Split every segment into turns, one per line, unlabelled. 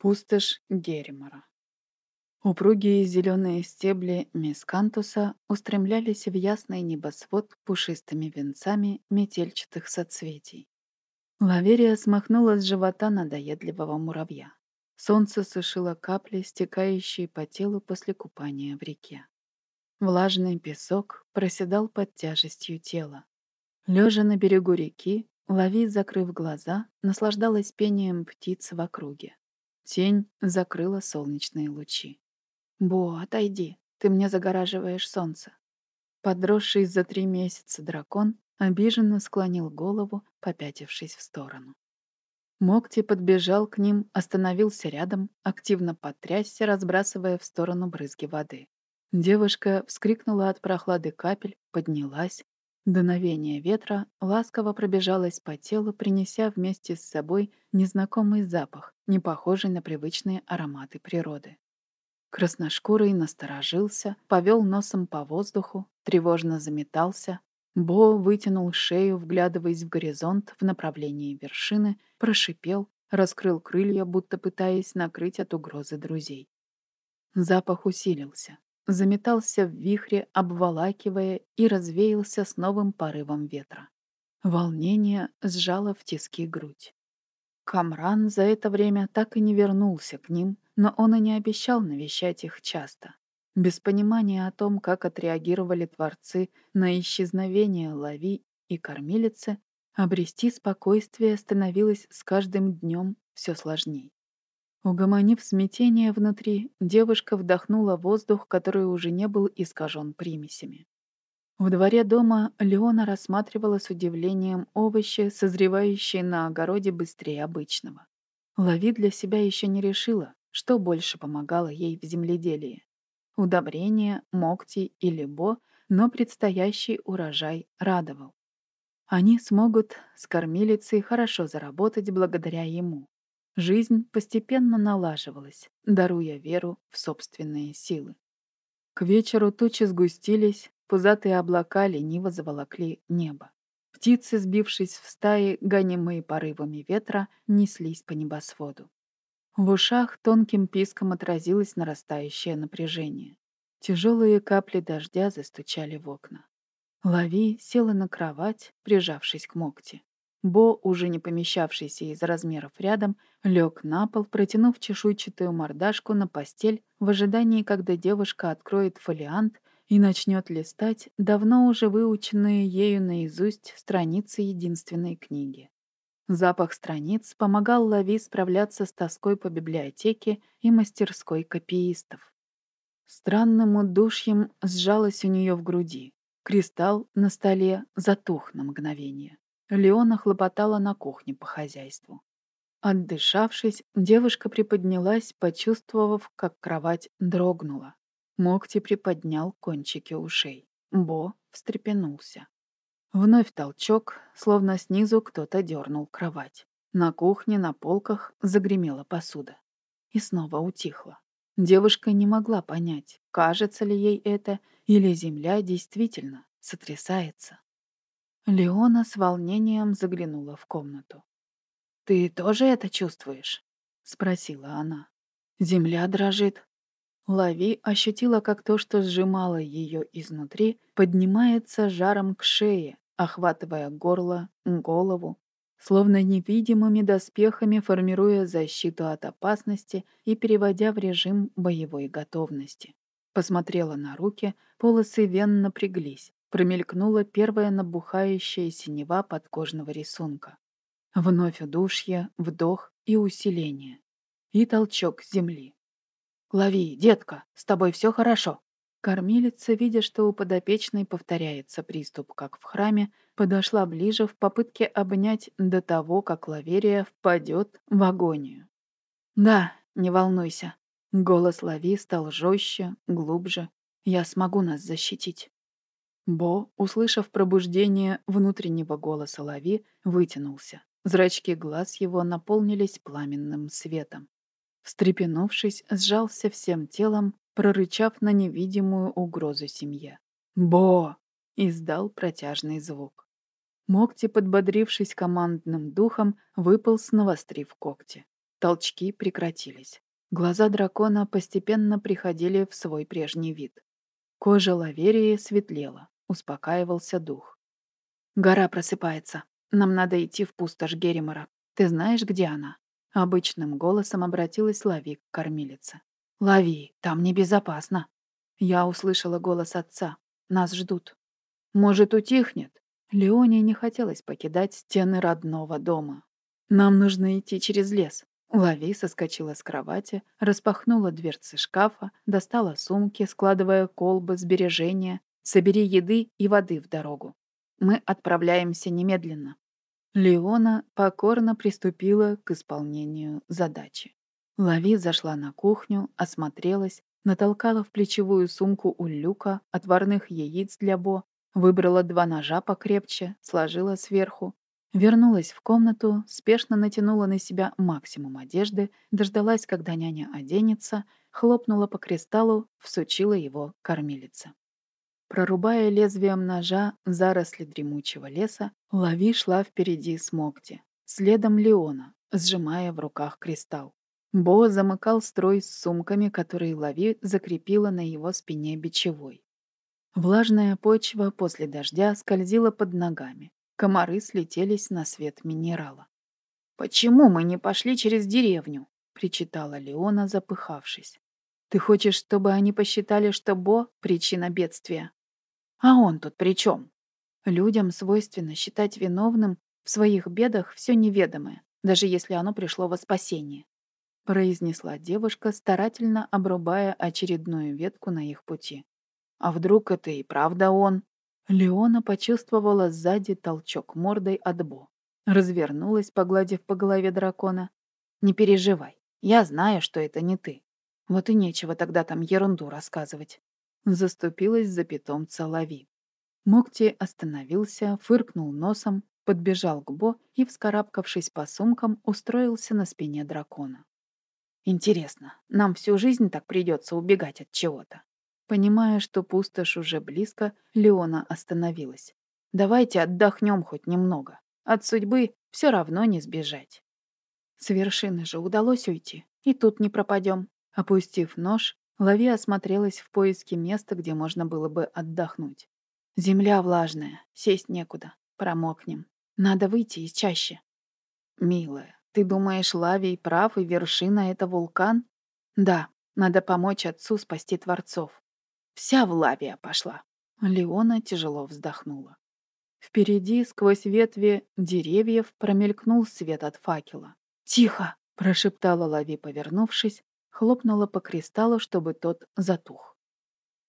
Пустошь Герримора. Упругие зеленые стебли мискантуса устремлялись в ясный небосвод пушистыми венцами метельчатых соцветий. Лаверия смахнула с живота надоедливого муравья. Солнце сушило капли, стекающие по телу после купания в реке. Влажный песок проседал под тяжестью тела. Лежа на берегу реки, Лави, закрыв глаза, наслаждалась пением птиц в округе. Тень закрыла солнечные лучи. «Бо, отойди, ты мне загораживаешь солнце». Подросший за три месяца дракон обиженно склонил голову, попятившись в сторону. Мокти подбежал к ним, остановился рядом, активно потрясся, разбрасывая в сторону брызги воды. Девушка вскрикнула от прохлады капель, поднялась. Дуновение ветра ласково пробежалось по телу, принеся вместе с собой незнакомый запах, не похожий на привычные ароматы природы. Красношкурый насторожился, повел носом по воздуху, тревожно заметался. Бо вытянул шею, вглядываясь в горизонт в направлении вершины, прошипел, раскрыл крылья, будто пытаясь накрыть от угрозы друзей. Запах усилился, заметался в вихре, обволакивая и развеялся с новым порывом ветра. Волнение сжало в тиски грудь. Камран за это время так и не вернулся к ним, но он и не обещал навещать их часто. Без понимания о том, как отреагировали творцы на исчезновение Лави и кормилицы, обрести спокойствие становилось с каждым днем все сложней. Угомонив смятение внутри, девушка вдохнула воздух, который уже не был искажен примесями. В дворе дома Леона рассматривала с удивлением овощи, созревающие на огороде быстрее обычного. Лави для себя еще не решила, что больше помогало ей в земледелии. Удобрения, мокти или бо, но предстоящий урожай радовал. Они смогут с кормилицей хорошо заработать благодаря ему. Жизнь постепенно налаживалась, даруя веру в собственные силы. К вечеру тучи сгустились, Пузатые облака лениво заволокли небо. Птицы, сбившись в стаи, гонимые порывами ветра, неслись по небосводу. В ушах тонким писком отразилось нарастающее напряжение. Тяжелые капли дождя застучали в окна. Лави села на кровать, прижавшись к Мокте. Бо, уже не помещавшийся из размеров рядом, лег на пол, протянув чешуйчатую мордашку на постель в ожидании, когда девушка откроет фолиант и начнет листать давно уже выученные ею наизусть страницы единственной книги. Запах страниц помогал Лави справляться с тоской по библиотеке и мастерской копиистов. Странным удушьем сжалось у нее в груди. Кристалл на столе затух на мгновение. Леона хлопотала на кухне по хозяйству. Отдышавшись, девушка приподнялась, почувствовав, как кровать дрогнула. Мокти приподнял кончики ушей. Бо встрепенулся. Вновь толчок, словно снизу кто-то дернул кровать. На кухне на полках загремела посуда. И снова утихла. Девушка не могла понять, кажется ли ей это, или земля действительно сотрясается. Леона с волнением заглянула в комнату. «Ты тоже это чувствуешь?» — спросила она. «Земля дрожит, Лави ощутила, как то, что сжимало ее изнутри, поднимается жаром к шее, охватывая горло, голову, словно невидимыми доспехами формируя защиту от опасности и переводя в режим боевой готовности. Посмотрела на руки, полосы вен напряглись, промелькнула первая набухающая синева подкожного рисунка. Вновь удушье, вдох и усиление. И толчок земли. «Лови, детка, с тобой все хорошо». Кормилица, видя, что у подопечной повторяется приступ, как в храме, подошла ближе в попытке обнять до того, как Лаверия впадет в агонию. «Да, не волнуйся». Голос Лави стал жестче, глубже. «Я смогу нас защитить». Бо, услышав пробуждение внутреннего голоса Лави, вытянулся. Зрачки глаз его наполнились пламенным светом. Встрепенувшись, сжался всем телом, прорычав на невидимую угрозу семье. «Бо!» — издал протяжный звук. Мокти, подбодрившись командным духом, выполз, навострив когти. Толчки прекратились. Глаза дракона постепенно приходили в свой прежний вид. Кожа лаверии светлела, успокаивался дух. «Гора просыпается. Нам надо идти в пустошь Геримора. Ты знаешь, где она?» Обычным голосом обратилась Лави к кормилице. «Лави, там небезопасно». Я услышала голос отца. «Нас ждут». «Может, утихнет?» Леоне не хотелось покидать стены родного дома. «Нам нужно идти через лес. Лави соскочила с кровати, распахнула дверцы шкафа, достала сумки, складывая колбы, сбережения, собери еды и воды в дорогу. Мы отправляемся немедленно. Леона покорно приступила к исполнению задачи. Лави зашла на кухню, осмотрелась, натолкала в плечевую сумку у люка отварных яиц для Бо, выбрала два ножа покрепче, сложила сверху, Вернулась в комнату, спешно натянула на себя максимум одежды, дождалась, когда няня оденется, хлопнула по кристаллу, всучила его кормилице. Прорубая лезвием ножа заросли дремучего леса, Лави шла впереди с Мокти, следом Леона, сжимая в руках кристалл. Бо замыкал строй с сумками, которые Лави закрепила на его спине бичевой. Влажная почва после дождя скользила под ногами. Комары слетелись на свет минерала. «Почему мы не пошли через деревню?» — причитала Леона, запыхавшись. «Ты хочешь, чтобы они посчитали, что Бо — причина бедствия? А он тут при чем? Людям свойственно считать виновным в своих бедах все неведомое, даже если оно пришло во спасение», — произнесла девушка, старательно обрубая очередную ветку на их пути. «А вдруг это и правда он?» Леона почувствовала сзади толчок мордой от Бо. Развернулась, погладив по голове дракона. «Не переживай, я знаю, что это не ты. Вот и нечего тогда там ерунду рассказывать». Заступилась за питомца Лави. Мокти остановился, фыркнул носом, подбежал к Бо и, вскарабкавшись по сумкам, устроился на спине дракона. «Интересно, нам всю жизнь так придется убегать от чего-то?» Понимая, что пустошь уже близко, Леона остановилась. «Давайте отдохнем хоть немного. От судьбы все равно не сбежать». С вершины же удалось уйти, и тут не пропадем. Опустив нож, Лави осмотрелась в поиске места, где можно было бы отдохнуть. Земля влажная, сесть некуда, промокнем. Надо выйти из чаще. Милая, ты думаешь, Лавий прав и вершина — это вулкан? Да, надо помочь отцу спасти Творцов. Вся в лавия пошла. Леона тяжело вздохнула. Впереди, сквозь ветви деревьев, промелькнул свет от факела. «Тихо!» — прошептала Лави, повернувшись, хлопнула по кристаллу, чтобы тот затух.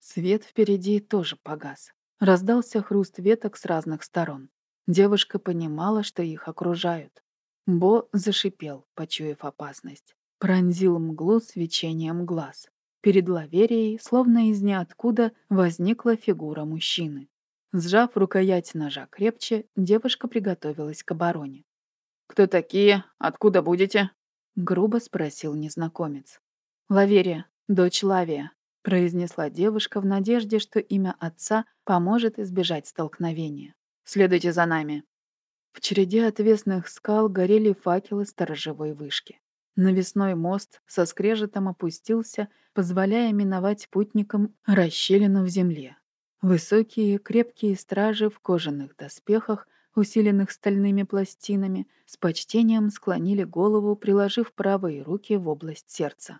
Свет впереди тоже погас. Раздался хруст веток с разных сторон. Девушка понимала, что их окружают. Бо зашипел, почуяв опасность. Пронзил мглу свечением глаз. Перед Лаверией, словно из ниоткуда, возникла фигура мужчины. Сжав рукоять ножа крепче, девушка приготовилась к обороне. «Кто такие? Откуда будете?» — грубо спросил незнакомец. «Лаверия, дочь Лавия», — произнесла девушка в надежде, что имя отца поможет избежать столкновения. «Следуйте за нами». В череде отвесных скал горели факелы сторожевой вышки. Навесной мост со скрежетом опустился, позволяя миновать путникам расщелину в земле. Высокие, крепкие стражи в кожаных доспехах, усиленных стальными пластинами, с почтением склонили голову, приложив правые руки в область сердца.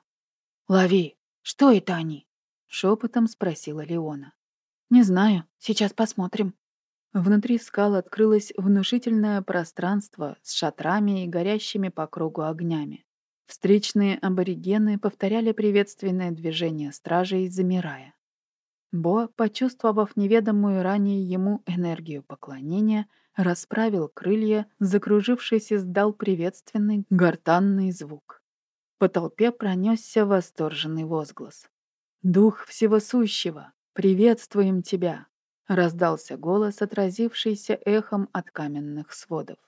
«Лови! Что это они?» — шепотом спросила Леона. «Не знаю. Сейчас посмотрим». Внутри скал открылось внушительное пространство с шатрами и горящими по кругу огнями. Встречные аборигены повторяли приветственное движение стражей, замирая. Бо, почувствовав неведомую ранее ему энергию поклонения, расправил крылья, закружившись, издал приветственный гортанный звук. По толпе пронесся восторженный возглас. «Дух всего сущего, приветствуем тебя!» — раздался голос, отразившийся эхом от каменных сводов.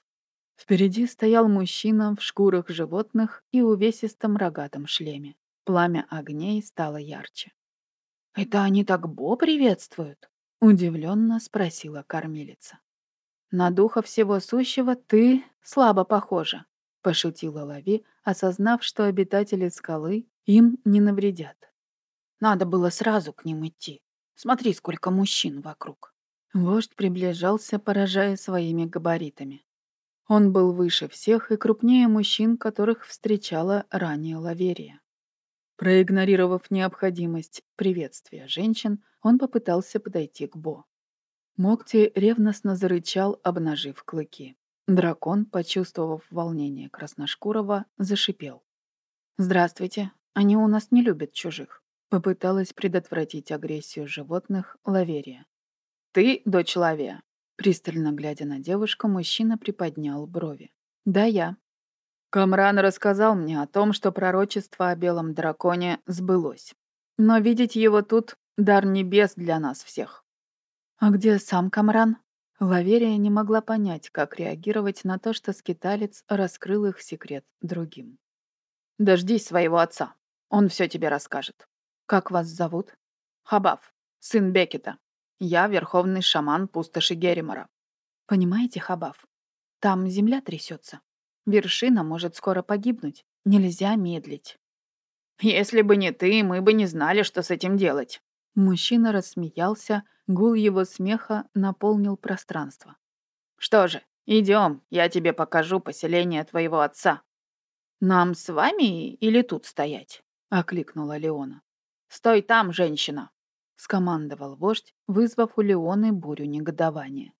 Впереди стоял мужчина в шкурах животных и увесистом рогатом шлеме. Пламя огней стало ярче. «Это они так Бо приветствуют?» — удивленно спросила кормилица. «На духа всего сущего ты слабо похожа. — пошутила Лави, осознав, что обитатели скалы им не навредят. «Надо было сразу к ним идти. Смотри, сколько мужчин вокруг». Вождь приближался, поражая своими габаритами. Он был выше всех и крупнее мужчин, которых встречала ранее Лаверия. Проигнорировав необходимость приветствия женщин, он попытался подойти к Бо. Мокти ревностно зарычал, обнажив клыки. Дракон, почувствовав волнение Красношкурова, зашипел. «Здравствуйте. Они у нас не любят чужих», — попыталась предотвратить агрессию животных Лаверия. «Ты дочь Лавия?» Пристально глядя на девушку, мужчина приподнял брови. «Да, я», Камран рассказал мне о том, что пророчество о белом драконе сбылось. Но видеть его тут — дар небес для нас всех. А где сам Камран? Лаверия не могла понять, как реагировать на то, что скиталец раскрыл их секрет другим. «Дождись своего отца. Он все тебе расскажет. Как вас зовут?» «Хабав, сын Бекета. Я верховный шаман пустоши Геримора». «Понимаете, Хабав, там земля трясется. Вершина может скоро погибнуть. Нельзя медлить. «Если бы не ты, мы бы не знали, что с этим делать». Мужчина рассмеялся, гул его смеха наполнил пространство. «Что же, идем, я тебе покажу поселение твоего отца». «Нам с вами или тут стоять?» — окликнула Леона. «Стой там, женщина!» — скомандовал вождь, вызвав у Леоны бурю негодования.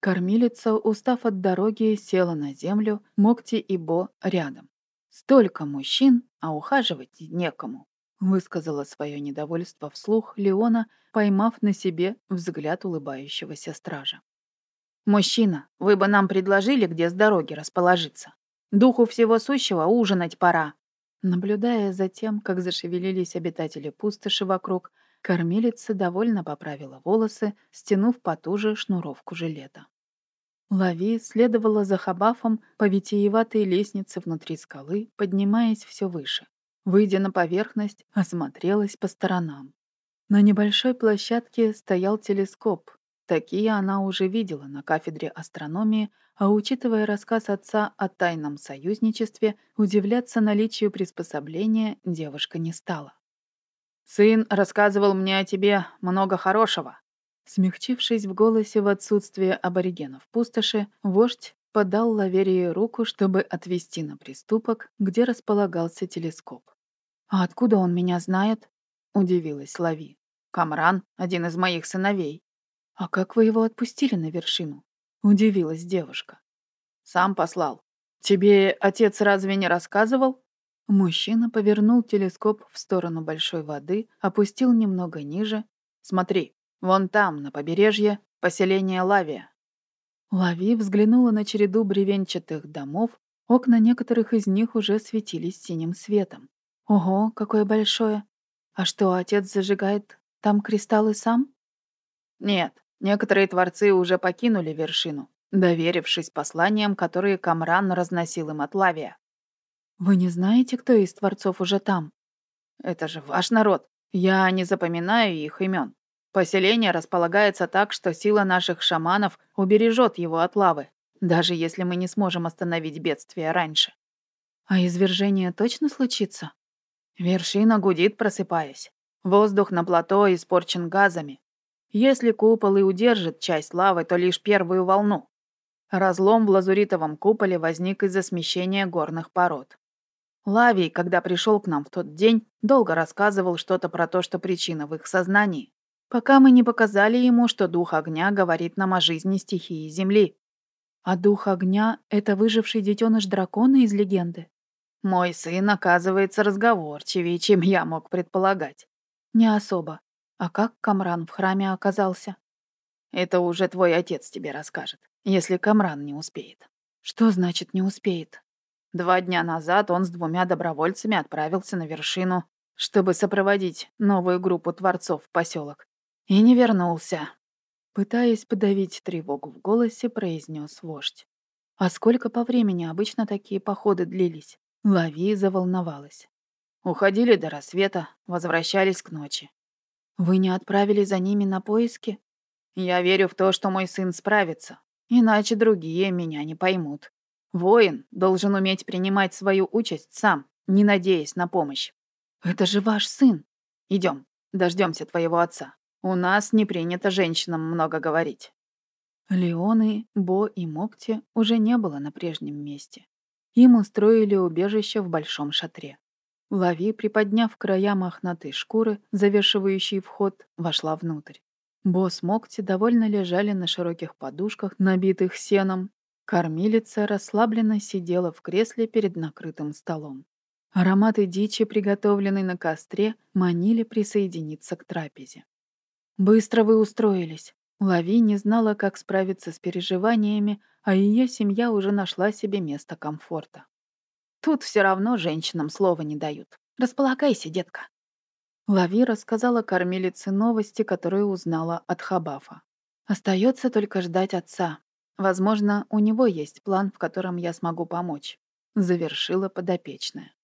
Кормилица, устав от дороги, села на землю, Мокти и Бо рядом. «Столько мужчин, а ухаживать некому», — высказала свое недовольство вслух Леона, поймав на себе взгляд улыбающегося стража. «Мужчина, вы бы нам предложили, где с дороги расположиться. Духу всего сущего ужинать пора». Наблюдая за тем, как зашевелились обитатели пустоши вокруг, Кормилица довольно поправила волосы, стянув потуже шнуровку жилета. Лави следовала за Хабафом по витиеватой лестнице внутри скалы, поднимаясь все выше. Выйдя на поверхность, осмотрелась по сторонам. На небольшой площадке стоял телескоп. Такие она уже видела на кафедре астрономии, а учитывая рассказ отца о тайном союзничестве, удивляться наличию приспособления девушка не стала. Сын рассказывал мне о тебе много хорошего». Смягчившись в голосе в отсутствие аборигенов пустоши, вождь подал Лаверии руку, чтобы отвести на приступок, где располагался телескоп. «А откуда он меня знает?» — удивилась Лави. «Камран — один из моих сыновей». «А как вы его отпустили на вершину?» — удивилась девушка. «Сам послал. Тебе отец разве не рассказывал?» Мужчина повернул телескоп в сторону большой воды, опустил немного ниже. «Смотри, вон там, на побережье, поселение Лавия». Лави взглянула на череду бревенчатых домов, окна некоторых из них уже светились синим светом. «Ого, какое большое! А что, отец зажигает там кристаллы сам?» «Нет, некоторые творцы уже покинули вершину, доверившись посланиям, которые Камран разносил им от Лавия. «Вы не знаете, кто из творцов уже там?» «Это же ваш народ. Я не запоминаю их имен. Поселение располагается так, что сила наших шаманов убережет его от лавы, даже если мы не сможем остановить бедствие раньше». «А извержение точно случится?» Вершина гудит, просыпаясь. Воздух на плато испорчен газами. Если купол и удержит часть лавы, то лишь первую волну. Разлом в лазуритовом куполе возник из-за смещения горных пород. Лавий, когда пришел к нам в тот день, долго рассказывал что-то про то, что причина в их сознании, пока мы не показали ему, что дух огня говорит нам о жизни стихии Земли. А дух огня — это выживший детеныш дракона из легенды? Мой сын, оказывается, разговорчивее, чем я мог предполагать. Не особо. А как Камран в храме оказался? Это уже твой отец тебе расскажет, если Камран не успеет. Что значит не успеет? Два дня назад он с двумя добровольцами отправился на вершину, чтобы сопроводить новую группу творцов в поселок. И не вернулся. Пытаясь подавить тревогу в голосе, произнес вождь. А сколько по времени обычно такие походы длились? Лави заволновалась. Уходили до рассвета, возвращались к ночи. Вы не отправили за ними на поиски? Я верю в то, что мой сын справится, иначе другие меня не поймут. Воин должен уметь принимать свою участь сам, не надеясь на помощь. Это же ваш сын. Идем, дождемся твоего отца. У нас не принято женщинам много говорить. Леоны, Бо и Мокти уже не было на прежнем месте. Им устроили убежище в большом шатре. Лави, приподняв края мохнатой шкуры, завешивающей вход, вошла внутрь. Бо с Мокти довольно лежали на широких подушках, набитых сеном. Кормилица расслабленно сидела в кресле перед накрытым столом. Ароматы дичи, приготовленной на костре, манили присоединиться к трапезе. «Быстро вы устроились», Лави не знала, как справиться с переживаниями, а ее семья уже нашла себе место комфорта. Тут все равно женщинам слова не дают. Располагайся, детка. Лави рассказала кормилице новости, которые узнала от Хабафа. Остается только ждать отца. Возможно, у него есть план, в котором я смогу помочь. Завершила подопечная.